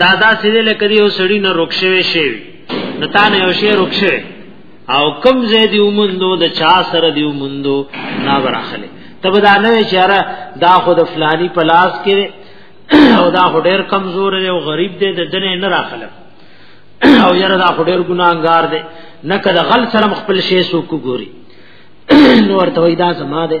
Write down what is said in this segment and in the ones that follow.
دا دا سیده لکه دی او سړی نه رکشوي شي نو تا نه یو شی رکشه او کم زیدی اومندو د چا سره دی اومندو نا براخله تب دا نه چاره دا خود فلانی پلاس کې او دا ډیر کمزور دی او غریب دی د دنه نه راخله او یره دا ډیر ګناګار دی نه کده غل سره خپل شی سو کو ګوري نو ورته وای دا زما ده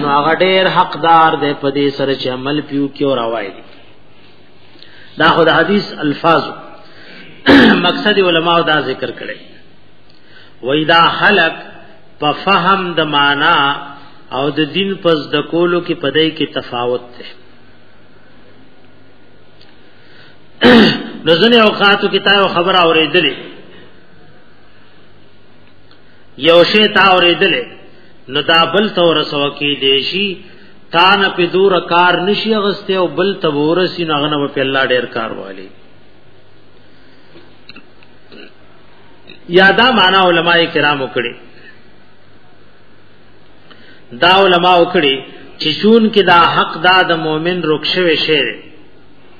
نو هغه ډیر حقدار دی په دې سره چې عمل پیو کې او راوایي دا خو د حدیث الفاظ مقصد علما دا ذکر کړي وای دا خلق په فهم د معنا او د دین پس د کولو کې پدای کې تفاوت دی نو ځنه اوقاتو کې تا خبره اورېدلې یو شی تا اوریدل نو دا بل تو رسو کی دیشی تا نه په دور کار نشي غسته او بل تبورسی نه غنه په الله ډیر کار والی یادا معنا علما کرام وکړي دا علما وکړي چې چون کې دا حق دا د مؤمن رخصه وشه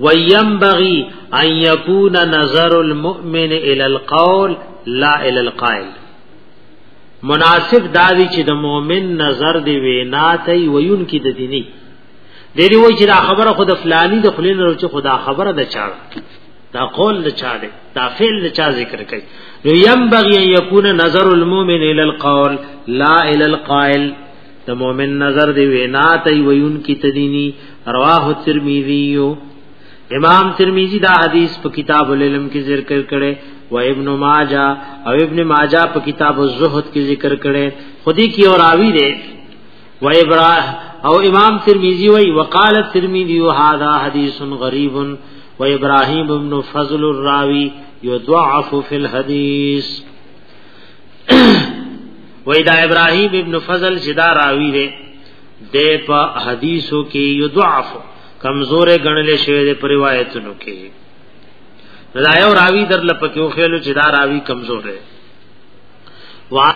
وينبغي ان يكون نظر المؤمن الى القول لا الى القائل مناسب داوی چې د مؤمن نظر دی وینا ته ویون کې د دیني دیری وای چې دا خبره خود فلانی د خلین ورو چې خدا خبره د چا دا قول د چا دی دا فعل د چا ذکر کوي نو یم بغي یکون نظر المؤمن الى القول لا الى القائل د مؤمن نظر دی وینا ته ویون کی تدینی رواه ترمذی امام ترمذی دا حدیث په کتاب العلم کې ذکر کړي و ابن ماجه او ابن ماجه په کتاب الزهد کې ذکر کړي خودی کی اور راوی دی و ابراهیم او امام ترمذی وی وقال ترمذی هذا حدیث غریب و ابراهیم ابن فضل الراوی یضعف فی الحدیث وای دا ابراهیم ابن فضل چې دا راوی دی د په حدیثو کې یو ضعف کمزورې غنل شوی دی په روایتونو کې دا یو راوی در لپکیو خېلو چې دا راوی کمزور دی